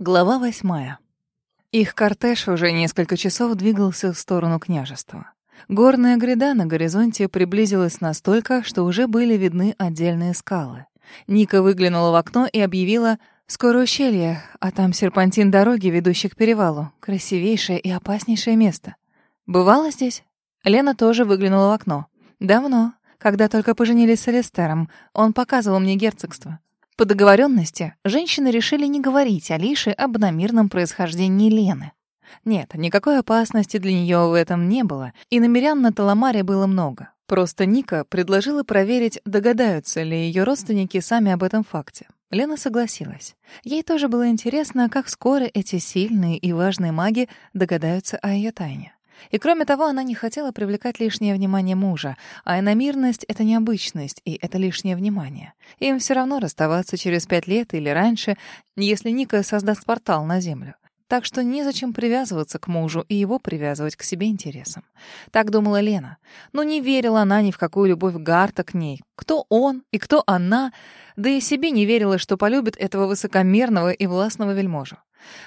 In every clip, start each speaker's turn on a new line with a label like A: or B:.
A: Глава восьмая. Их кортеж уже несколько часов двигался в сторону княжества. Горная гряда на горизонте приблизилась настолько, что уже были видны отдельные скалы. Ника выглянула в окно и объявила «Скоро ущелье, а там серпантин дороги, ведущий к перевалу. Красивейшее и опаснейшее место». «Бывало здесь?» Лена тоже выглянула в окно. «Давно, когда только поженились с Алистером. Он показывал мне герцогство. По договоренности женщины решили не говорить Алише об иномирном происхождении Лены. Нет, никакой опасности для нее в этом не было, и намерян на Таламаре было много. Просто Ника предложила проверить, догадаются ли ее родственники сами об этом факте. Лена согласилась. Ей тоже было интересно, как скоро эти сильные и важные маги догадаются о ее тайне. И кроме того, она не хотела привлекать лишнее внимание мужа, а иномирность — это необычность, и это лишнее внимание. Им все равно расставаться через пять лет или раньше, если Ника создаст портал на Землю. Так что незачем привязываться к мужу и его привязывать к себе интересам. Так думала Лена. Но не верила она ни в какую любовь Гарта к ней. Кто он и кто она, да и себе не верила, что полюбит этого высокомерного и властного вельможу.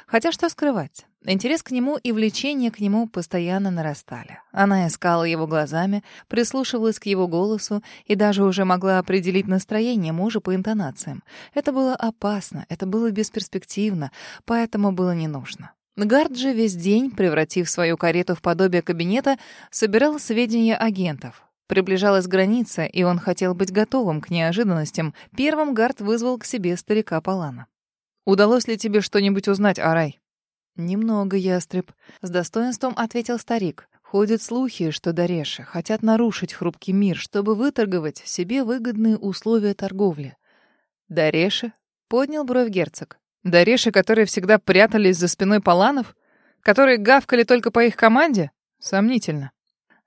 A: Хотя что скрывать? Интерес к нему и влечение к нему постоянно нарастали. Она искала его глазами, прислушивалась к его голосу и даже уже могла определить настроение мужа по интонациям. Это было опасно, это было бесперспективно, поэтому было не нужно. Гард же весь день, превратив свою карету в подобие кабинета, собирал сведения агентов. Приближалась граница, и он хотел быть готовым к неожиданностям. Первым Гард вызвал к себе старика Палана. Удалось ли тебе что-нибудь узнать, Арай? Немного, ястреб, с достоинством ответил старик. Ходят слухи, что Дареши хотят нарушить хрупкий мир, чтобы выторговать себе выгодные условия торговли. Дареши? Поднял бровь герцог. Дареши, которые всегда прятались за спиной паланов? Которые гавкали только по их команде? Сомнительно.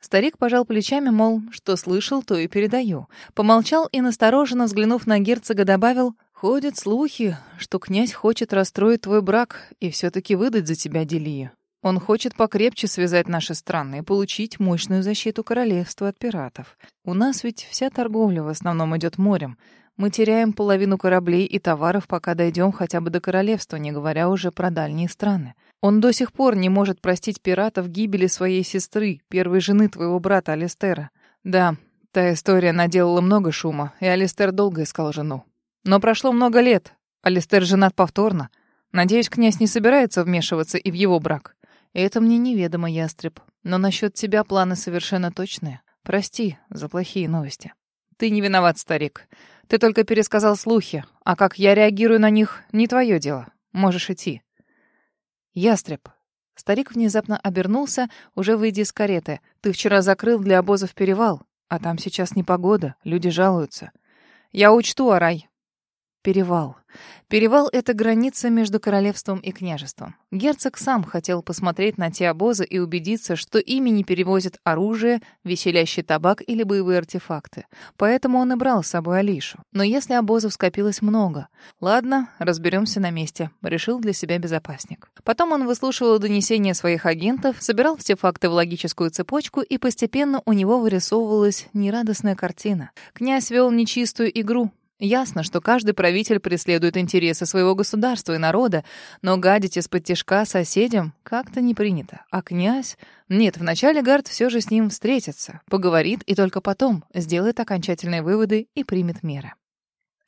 A: Старик пожал плечами, мол, что слышал, то и передаю. Помолчал и, настороженно взглянув на герцога, добавил, Ходят слухи, что князь хочет расстроить твой брак и все-таки выдать за тебя Делию. Он хочет покрепче связать наши страны и получить мощную защиту королевства от пиратов. У нас ведь вся торговля в основном идет морем. Мы теряем половину кораблей и товаров, пока дойдем хотя бы до королевства, не говоря уже про дальние страны. Он до сих пор не может простить пиратов гибели своей сестры, первой жены твоего брата Алистера. Да, та история наделала много шума, и Алистер долго искал жену. Но прошло много лет. Алистер женат повторно. Надеюсь, князь не собирается вмешиваться и в его брак. Это мне неведомо, ястреб. Но насчет тебя планы совершенно точные. Прости за плохие новости. Ты не виноват, старик. Ты только пересказал слухи, а как я реагирую на них, не твое дело. Можешь идти. Ястреб. Старик внезапно обернулся, уже выйдя из кареты. Ты вчера закрыл для обозов перевал, а там сейчас непогода, люди жалуются. Я учту, Арай. Перевал. Перевал — это граница между королевством и княжеством. Герцог сам хотел посмотреть на те обозы и убедиться, что ими не перевозят оружие, веселящий табак или боевые артефакты. Поэтому он и брал с собой Алишу. Но если обозов скопилось много... Ладно, разберемся на месте, решил для себя безопасник. Потом он выслушивал донесения своих агентов, собирал все факты в логическую цепочку, и постепенно у него вырисовывалась нерадостная картина. Князь вел нечистую игру, Ясно, что каждый правитель преследует интересы своего государства и народа, но гадить из-под тяжка соседям как-то не принято. А князь... Нет, вначале Гард все же с ним встретится, поговорит и только потом сделает окончательные выводы и примет меры.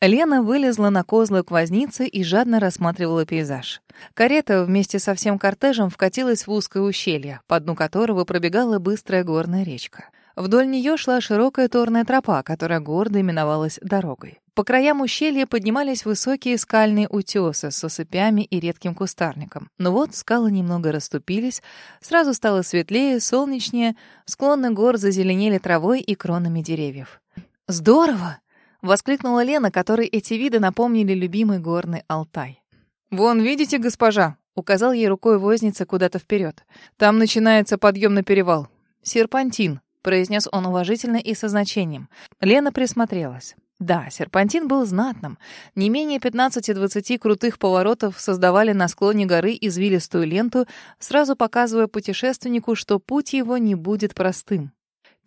A: Лена вылезла на козлы к вознице и жадно рассматривала пейзаж. Карета вместе со всем кортежем вкатилась в узкое ущелье, по дну которого пробегала быстрая горная речка. Вдоль нее шла широкая торная тропа, которая гордо именовалась дорогой. По краям ущелья поднимались высокие скальные утесы с осыпями и редким кустарником. Но вот скалы немного расступились, сразу стало светлее, солнечнее, склоны гор зазеленели травой и кронами деревьев. «Здорово!» — воскликнула Лена, которой эти виды напомнили любимый горный Алтай. «Вон, видите, госпожа?» — указал ей рукой возница куда-то вперед. «Там начинается подъем на перевал. Серпантин», произнес он уважительно и со значением. Лена присмотрелась. Да, серпантин был знатным. Не менее 15-20 крутых поворотов создавали на склоне горы извилистую ленту, сразу показывая путешественнику, что путь его не будет простым.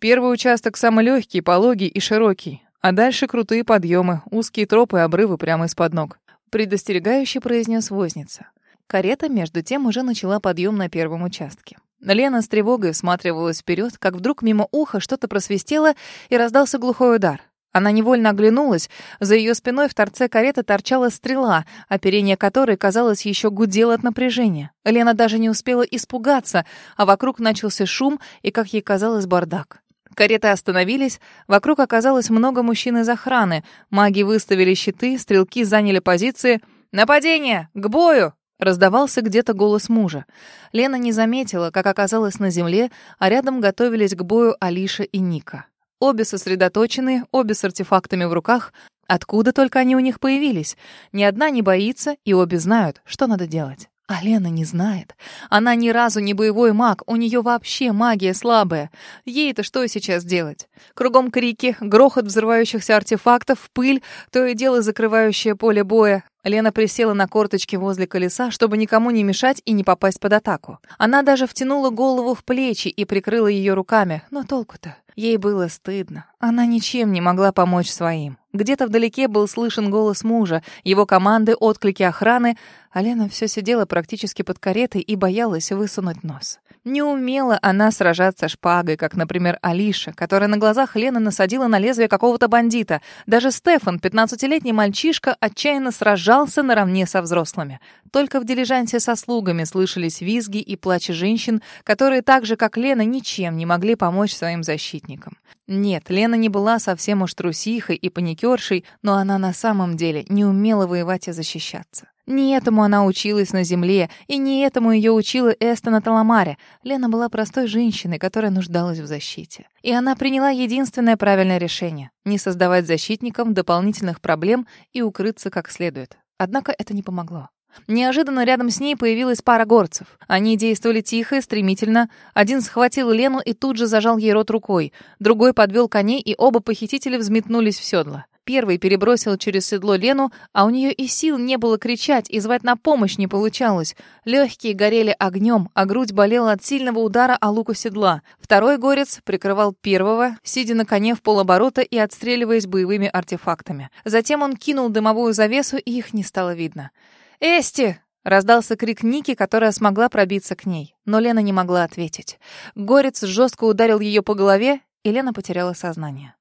A: Первый участок самый легкий, пологий и широкий, а дальше крутые подъемы, узкие тропы и обрывы прямо из-под ног. Предостерегающе произнес возница. Карета, между тем, уже начала подъем на первом участке. Лена с тревогой всматривалась вперед, как вдруг мимо уха что-то просвистело и раздался глухой удар. Она невольно оглянулась. За ее спиной в торце кареты торчала стрела, оперение которой, казалось, еще гудело от напряжения. Лена даже не успела испугаться, а вокруг начался шум и, как ей казалось, бардак. Кареты остановились, вокруг оказалось много мужчин из охраны. Маги выставили щиты, стрелки заняли позиции. «Нападение! К бою!» Раздавался где-то голос мужа. Лена не заметила, как оказалась на земле, а рядом готовились к бою Алиша и Ника. Обе сосредоточены, обе с артефактами в руках. Откуда только они у них появились? Ни одна не боится, и обе знают, что надо делать. А Лена не знает. Она ни разу не боевой маг, у нее вообще магия слабая. Ей-то что сейчас делать? Кругом крики, грохот взрывающихся артефактов, пыль, то и дело закрывающее поле боя. Лена присела на корточки возле колеса, чтобы никому не мешать и не попасть под атаку. Она даже втянула голову в плечи и прикрыла ее руками, но толку-то? Ей было стыдно. Она ничем не могла помочь своим. Где-то вдалеке был слышен голос мужа, его команды, отклики охраны, а Лена все сидела практически под каретой и боялась высунуть нос. Не умела она сражаться шпагой, как, например, Алиша, которая на глазах Лены насадила на лезвие какого-то бандита. Даже Стефан, 15-летний мальчишка, отчаянно сражался наравне со взрослыми. Только в дилижансе со слугами слышались визги и плачи женщин, которые так же, как Лена, ничем не могли помочь своим защитникам. Нет, Лена не была совсем уж трусихой и паникершей, но она на самом деле не умела воевать и защищаться. Не этому она училась на земле, и не этому ее учила Эста на Таламаре. Лена была простой женщиной, которая нуждалась в защите. И она приняла единственное правильное решение — не создавать защитникам дополнительных проблем и укрыться как следует. Однако это не помогло. Неожиданно рядом с ней появилась пара горцев. Они действовали тихо и стремительно. Один схватил Лену и тут же зажал ей рот рукой. Другой подвел коней, и оба похитителя взметнулись в седло. Первый перебросил через седло Лену, а у нее и сил не было кричать, и звать на помощь не получалось. Легкие горели огнем, а грудь болела от сильного удара о луку седла. Второй горец прикрывал первого, сидя на коне в полоборота и отстреливаясь боевыми артефактами. Затем он кинул дымовую завесу, и их не стало видно. «Эсти!» — раздался крик Ники, которая смогла пробиться к ней. Но Лена не могла ответить. Горец жестко ударил ее по голове, и Лена потеряла сознание.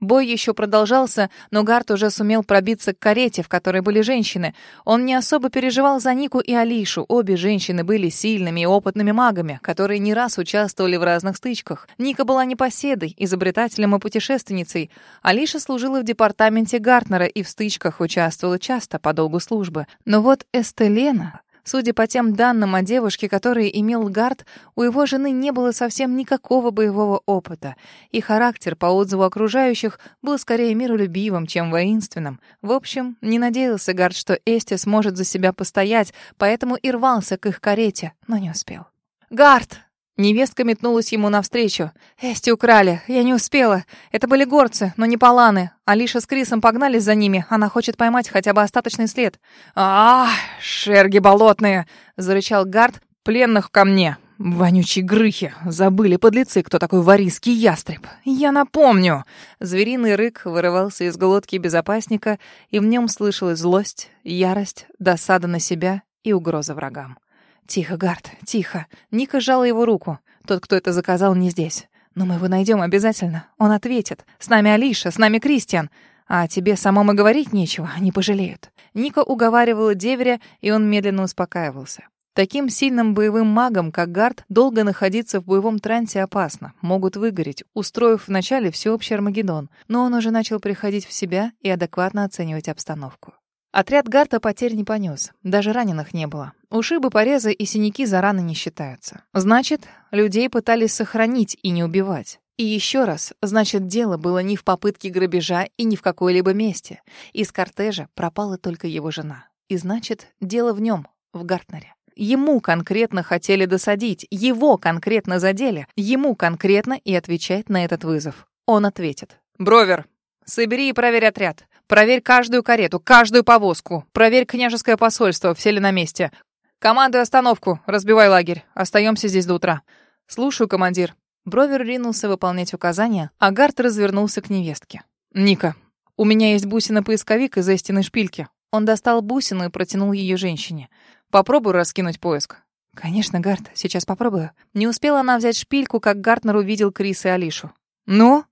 A: Бой еще продолжался, но Гарт уже сумел пробиться к карете, в которой были женщины. Он не особо переживал за Нику и Алишу. Обе женщины были сильными и опытными магами, которые не раз участвовали в разных стычках. Ника была непоседой, изобретателем и путешественницей. Алиша служила в департаменте Гартнера и в стычках участвовала часто по долгу службы. Но вот Эстелена... Судя по тем данным о девушке, которые имел Гард, у его жены не было совсем никакого боевого опыта, и характер, по отзыву окружающих, был скорее миролюбивым, чем воинственным. В общем, не надеялся Гард, что Эсти сможет за себя постоять, поэтому и рвался к их карете, но не успел. «Гард!» Невестка метнулась ему навстречу. «Эсти украли. Я не успела. Это были горцы, но не паланы. Алиша с Крисом погнались за ними. Она хочет поймать хотя бы остаточный след». «А, шерги болотные!» — зарычал Гард. «Пленных ко мне!» «Вонючие грыхи! Забыли подлецы, кто такой варийский ястреб! Я напомню!» Звериный рык вырывался из глотки безопасника, и в нем слышалась злость, ярость, досада на себя и угроза врагам. «Тихо, Гард, тихо!» Ника сжала его руку. «Тот, кто это заказал, не здесь. Но мы его найдем обязательно. Он ответит. С нами Алиша, с нами Кристиан. А тебе самому говорить нечего, они пожалеют». Ника уговаривала деверя, и он медленно успокаивался. Таким сильным боевым магом, как Гард, долго находиться в боевом трансе опасно. Могут выгореть, устроив вначале всеобщий Армагеддон. Но он уже начал приходить в себя и адекватно оценивать обстановку. Отряд Гарта потерь не понес. Даже раненых не было. Ушибы, порезы и синяки за раны не считаются. Значит, людей пытались сохранить и не убивать. И еще раз, значит, дело было не в попытке грабежа и не в какой-либо месте. Из кортежа пропала только его жена. И значит, дело в нем, в Гартнере. Ему конкретно хотели досадить, его конкретно задели, ему конкретно и отвечать на этот вызов. Он ответит. «Бровер, собери и проверь отряд. Проверь каждую карету, каждую повозку. Проверь княжеское посольство, все ли на месте. Командуй остановку, разбивай лагерь. Остаемся здесь до утра. Слушаю, командир. Бровер ринулся выполнять указания, а Гарт развернулся к невестке. «Ника, у меня есть бусина-поисковик из истинной шпильки». Он достал бусину и протянул ее женщине. Попробуй раскинуть поиск».
B: «Конечно, Гард, сейчас попробую». Не успела она взять шпильку, как Гартнер увидел Криса и Алишу.
A: «Ну?»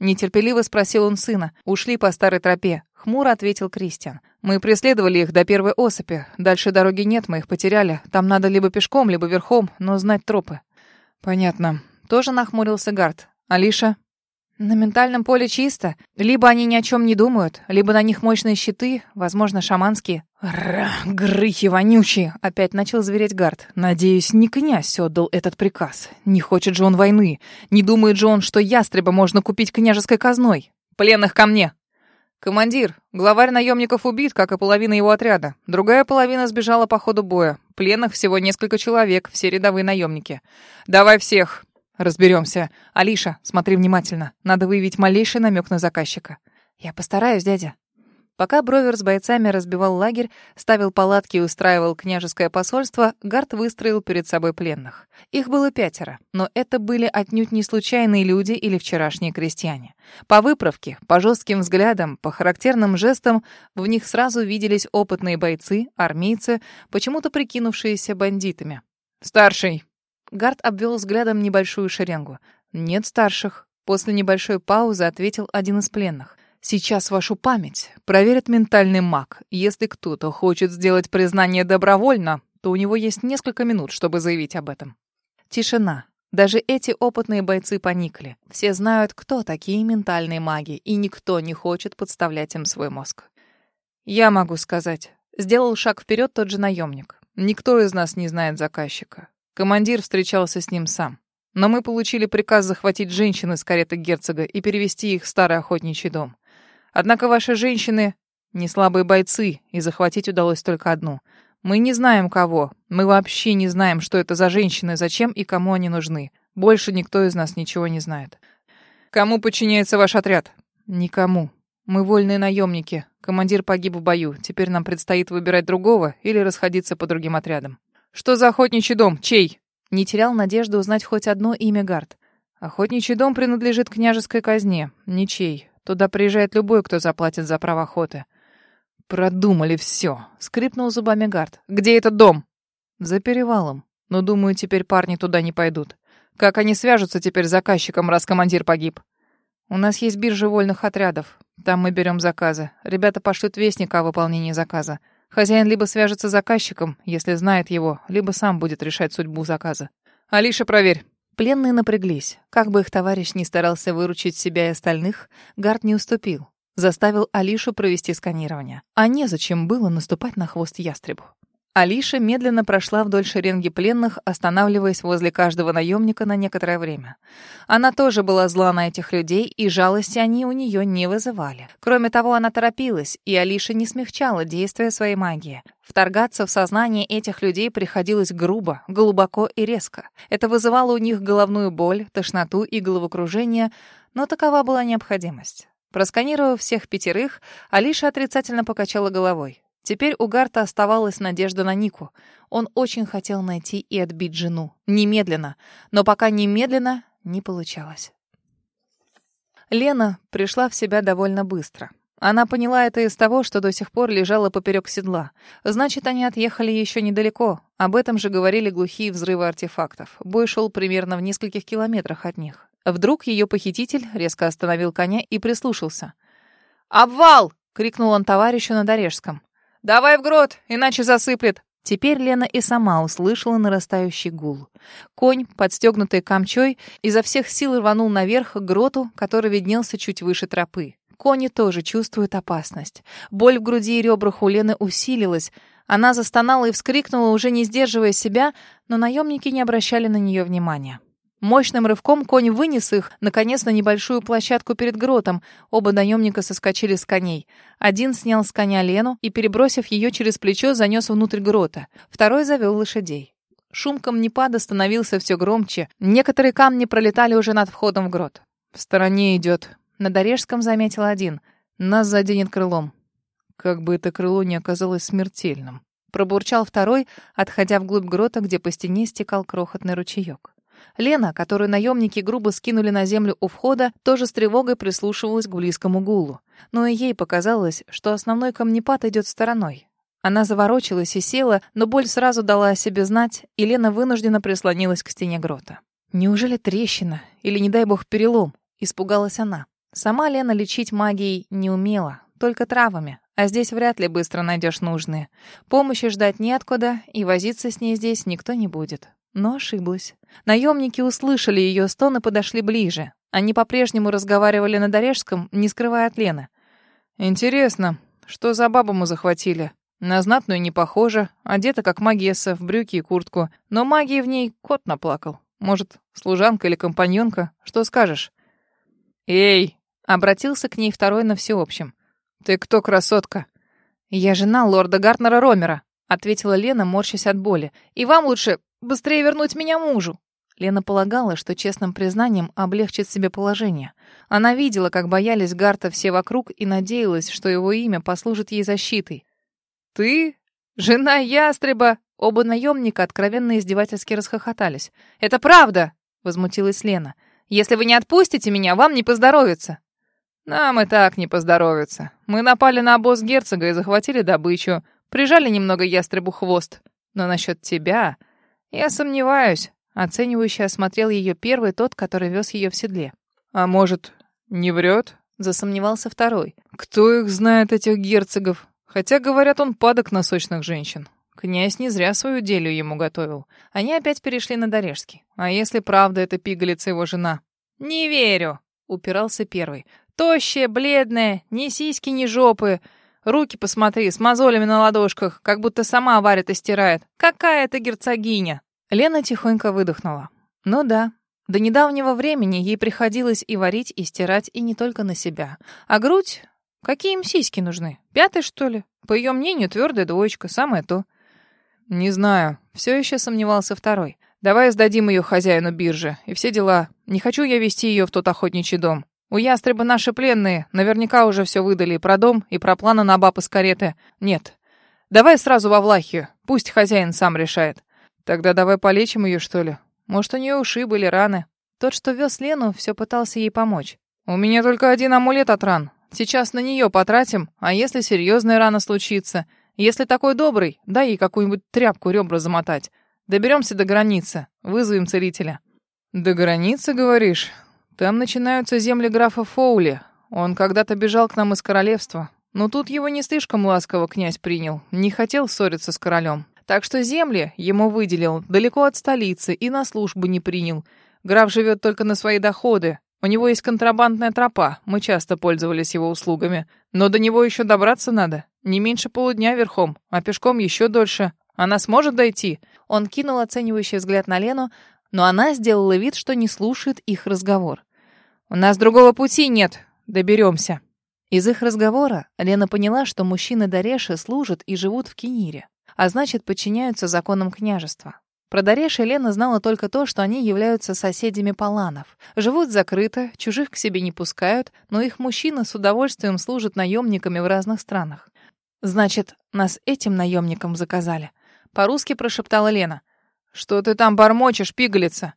A: Нетерпеливо спросил он сына. «Ушли по старой тропе», — хмуро ответил Кристиан. «Мы преследовали их до первой осыпи. Дальше дороги нет, мы их потеряли. Там надо либо пешком, либо верхом, но знать тропы». «Понятно». Тоже нахмурился Гард. «Алиша?»
B: На ментальном поле чисто. Либо они ни о чем не думают, либо на них мощные щиты, возможно, шаманские.
A: «Ра, грыхи вонючие!» — опять начал звереть Гард. «Надеюсь, не князь отдал этот приказ. Не хочет же он войны. Не думает же он, что ястреба можно купить княжеской казной. Пленных ко мне!» «Командир, главарь наемников убит, как и половина его отряда. Другая половина сбежала по ходу боя. Пленных всего несколько человек, все рядовые наемники. Давай всех!» Разберемся. Алиша, смотри внимательно. Надо выявить малейший намек на заказчика.
B: Я постараюсь, дядя.
A: Пока Бровер с бойцами разбивал лагерь, ставил палатки и устраивал княжеское посольство, Гард выстроил перед собой пленных. Их было пятеро, но это были отнюдь не случайные люди или вчерашние крестьяне. По выправке, по жестким взглядам, по характерным жестам в них сразу виделись опытные бойцы, армейцы, почему-то прикинувшиеся бандитами. «Старший, Гард обвел взглядом небольшую шеренгу. «Нет старших». После небольшой паузы ответил один из пленных. «Сейчас вашу память проверит ментальный маг. Если кто-то хочет сделать признание добровольно, то у него есть несколько минут, чтобы заявить об этом». Тишина. Даже эти опытные бойцы поникли. Все знают, кто такие ментальные маги, и никто не хочет подставлять им свой мозг. «Я могу сказать». Сделал шаг вперед тот же наемник. «Никто из нас не знает заказчика. Командир встречался с ним сам. Но мы получили приказ захватить женщин из кареты герцога и перевести их в старый охотничий дом. Однако ваши женщины не слабые бойцы, и захватить удалось только одну. Мы не знаем кого. Мы вообще не знаем, что это за женщины, зачем и кому они нужны. Больше никто из нас ничего не знает. Кому подчиняется ваш отряд? Никому. Мы вольные наемники. Командир погиб в бою. Теперь нам предстоит выбирать другого или расходиться по другим отрядам. «Что за охотничий дом? Чей?» Не терял надежды узнать хоть одно имя Гард. «Охотничий дом принадлежит княжеской казне. Ничей. Туда приезжает любой, кто заплатит за право охоты». «Продумали все», — скрипнул зубами Гард. «Где этот дом?» «За перевалом. Но, думаю, теперь парни туда не пойдут. Как они свяжутся теперь с заказчиком, раз командир погиб?» «У нас есть биржа вольных отрядов. Там мы берем заказы. Ребята пошлют вестника о выполнении заказа. Хозяин либо свяжется с заказчиком, если знает его, либо сам будет решать судьбу заказа. «Алиша, проверь». Пленные напряглись. Как бы их товарищ не старался выручить себя и остальных, Гард не уступил. Заставил Алишу провести сканирование. А незачем было наступать на хвост ястребу. Алиша медленно прошла вдоль шеренги пленных, останавливаясь возле каждого наемника на некоторое время. Она тоже была зла на этих людей, и жалости они у нее не вызывали. Кроме того, она торопилась, и Алиша не смягчала действия своей магии. Вторгаться в сознание этих людей приходилось грубо, глубоко и резко. Это вызывало у них головную боль, тошноту и головокружение, но такова была необходимость. Просканировав всех пятерых, Алиша отрицательно покачала головой. Теперь у Гарта оставалась надежда на Нику. Он очень хотел найти и отбить жену. Немедленно. Но пока немедленно не получалось. Лена пришла в себя довольно быстро. Она поняла это из того, что до сих пор лежала поперек седла. Значит, они отъехали еще недалеко. Об этом же говорили глухие взрывы артефактов. Бой шел примерно в нескольких километрах от них. Вдруг ее похититель резко остановил коня и прислушался. «Обвал!» — крикнул он товарищу на Дорежском. «Давай в грот, иначе засыплет!» Теперь Лена и сама услышала нарастающий гул. Конь, подстегнутый камчой, изо всех сил рванул наверх к гроту, который виднелся чуть выше тропы. Кони тоже чувствуют опасность. Боль в груди и ребрах у Лены усилилась. Она застонала и вскрикнула, уже не сдерживая себя, но наемники не обращали на нее внимания. Мощным рывком конь вынес их, наконец, на небольшую площадку перед гротом. Оба наемника соскочили с коней. Один снял с коня Лену и, перебросив ее через плечо, занес внутрь грота. Второй завел лошадей. Шум камнепада становился все громче. Некоторые камни пролетали уже над входом в грот. «В стороне идет», — на Дорежском заметил один. «Нас заденет крылом». Как бы это крыло не оказалось смертельным. Пробурчал второй, отходя вглубь грота, где по стене стекал крохотный ручеек. Лена, которую наемники грубо скинули на землю у входа, тоже с тревогой прислушивалась к близкому гулу. Но и ей показалось, что основной камнепад идет стороной.
B: Она заворочилась и села, но боль сразу дала о себе знать, и Лена вынужденно прислонилась к стене грота. Неужели трещина? Или, не дай бог, перелом? Испугалась она. Сама Лена лечить магией не умела, только травами, а здесь вряд ли быстро найдешь нужные. Помощи ждать неоткуда, и возиться с ней здесь никто не будет. Но ошиблась. Наемники услышали ее стон и подошли ближе. Они по-прежнему разговаривали на Дорежском, не скрывая от Лены. «Интересно, что за бабу мы захватили? На знатную не похоже, одета как магесса, в брюки и куртку. Но магии в ней кот наплакал. Может, служанка или компаньонка? Что скажешь?» «Эй!» — обратился к ней второй на всеобщем. «Ты кто, красотка?» «Я жена лорда Гартнера Ромера», — ответила Лена, морщась от боли. «И вам лучше быстрее вернуть меня мужу». Лена полагала, что честным признанием облегчит себе положение. Она видела, как боялись Гарта все вокруг, и надеялась, что его имя послужит ей защитой. «Ты? Жена ястреба?» Оба наемника откровенно издевательски расхохотались. «Это правда!» — возмутилась Лена. «Если вы не отпустите меня, вам не поздоровится!» «Нам и так не поздоровится. Мы напали на обоз герцога и захватили добычу. Прижали немного ястребу хвост. Но насчет тебя... Я сомневаюсь. Оценивающе осмотрел ее первый, тот, который вез ее в седле. «А может, не врет?» — засомневался второй. «Кто их знает, этих герцогов? Хотя, говорят, он падок на сочных женщин. Князь не зря свою делю ему готовил. Они опять перешли на Дорежский. А если правда это пигалица его жена?» «Не верю!» — упирался первый. «Тощая, бледная, ни сиськи, ни жопы. Руки посмотри, с мозолями на ладошках, как будто сама варит и стирает. Какая это герцогиня!» Лена тихонько выдохнула. Ну да, до недавнего времени ей приходилось и варить, и стирать, и не только на себя. А грудь? Какие им сиськи нужны? Пятый, что ли? По ее мнению, твердая двоечка, самое то. Не знаю. Все еще сомневался второй. Давай сдадим ее хозяину биржи. И все дела. Не хочу я вести ее в тот охотничий дом. У ястреба наши пленные. Наверняка уже все выдали. И про дом, и про планы на баб из кареты. Нет. Давай сразу во Влахию. Пусть хозяин сам решает. Тогда давай полечим ее, что ли? Может, у нее ушибы или раны. Тот, что вез Лену, все пытался ей помочь. У меня только один амулет от ран. Сейчас на нее потратим, а если серьезная рана случится? Если такой добрый, дай ей какую-нибудь тряпку ребра замотать. Доберемся до границы, вызовем целителя. До границы, говоришь? Там начинаются земли графа Фоули. Он когда-то бежал к нам из королевства. Но тут его не слишком ласково князь принял. Не хотел ссориться с королем. Так что земли ему выделил далеко от столицы и на службу не принял. Граф живет только на свои доходы. У него есть контрабандная тропа, мы часто пользовались его услугами. Но до него еще добраться надо. Не меньше полудня верхом, а пешком еще дольше. Она сможет дойти?» Он кинул оценивающий взгляд на Лену, но она сделала вид, что не слушает их разговор. «У нас другого пути нет. Доберемся». Из их разговора Лена поняла, что мужчины Дареши служат и живут в Кенире а значит, подчиняются законам княжества. Про Дареш и Лена знала только то, что они являются соседями Паланов. Живут закрыто, чужих к себе не пускают, но их мужчины с удовольствием служат наемниками в разных странах. «Значит, нас этим наемникам заказали?» По-русски прошептала Лена. «Что ты там бормочешь, пигалица?»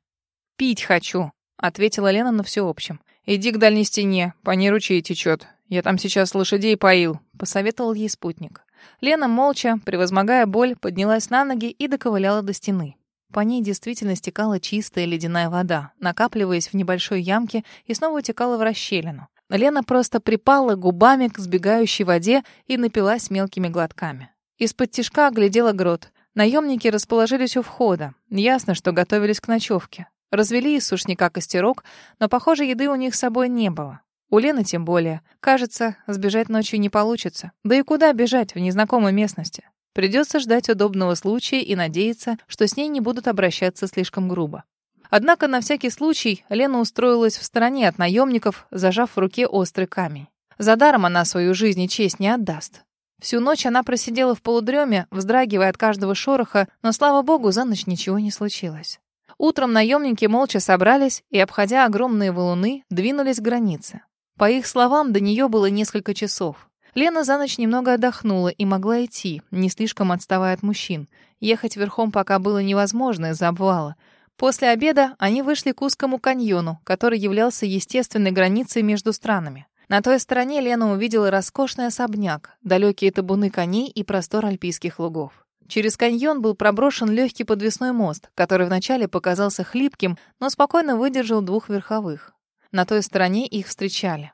B: «Пить хочу», — ответила Лена на всеобщем. «Иди к дальней стене, по ней ручей течет. Я там сейчас лошадей поил», — посоветовал ей спутник. Лена, молча, превозмогая боль, поднялась на ноги и доковыляла до стены. По ней действительно стекала чистая ледяная вода, накапливаясь в небольшой ямке и снова утекала в расщелину. Лена просто припала губами к сбегающей воде и напилась мелкими глотками. Из-под тишка оглядела грот. Наемники расположились у входа. Ясно, что готовились к ночевке. Развели из сушняка костерок, но, похоже, еды у них с собой не было. У Лены тем более. Кажется, сбежать ночью не получится. Да и куда бежать в незнакомой местности? Придется ждать удобного случая и надеяться, что с ней не будут обращаться слишком грубо. Однако на всякий случай Лена устроилась в стороне от наемников, зажав в руке острый камень. За даром она свою жизнь и честь не отдаст. Всю ночь она просидела в полудреме, вздрагивая от каждого шороха, но, слава богу, за ночь ничего не случилось. Утром наемники молча собрались и, обходя огромные валуны, двинулись к границе. По их словам, до нее было несколько часов. Лена за ночь немного отдохнула и могла идти, не слишком отставая от мужчин. Ехать верхом пока было невозможно из-за обвала. После обеда они вышли к узкому каньону, который являлся естественной границей между странами. На той стороне Лена увидела роскошный особняк, далекие табуны коней и простор альпийских лугов. Через каньон был проброшен легкий подвесной мост, который вначале показался хлипким, но спокойно выдержал двух верховых. На той стороне их встречали.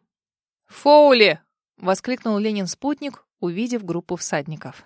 B: «Фоули!» — воскликнул Ленин спутник, увидев группу всадников.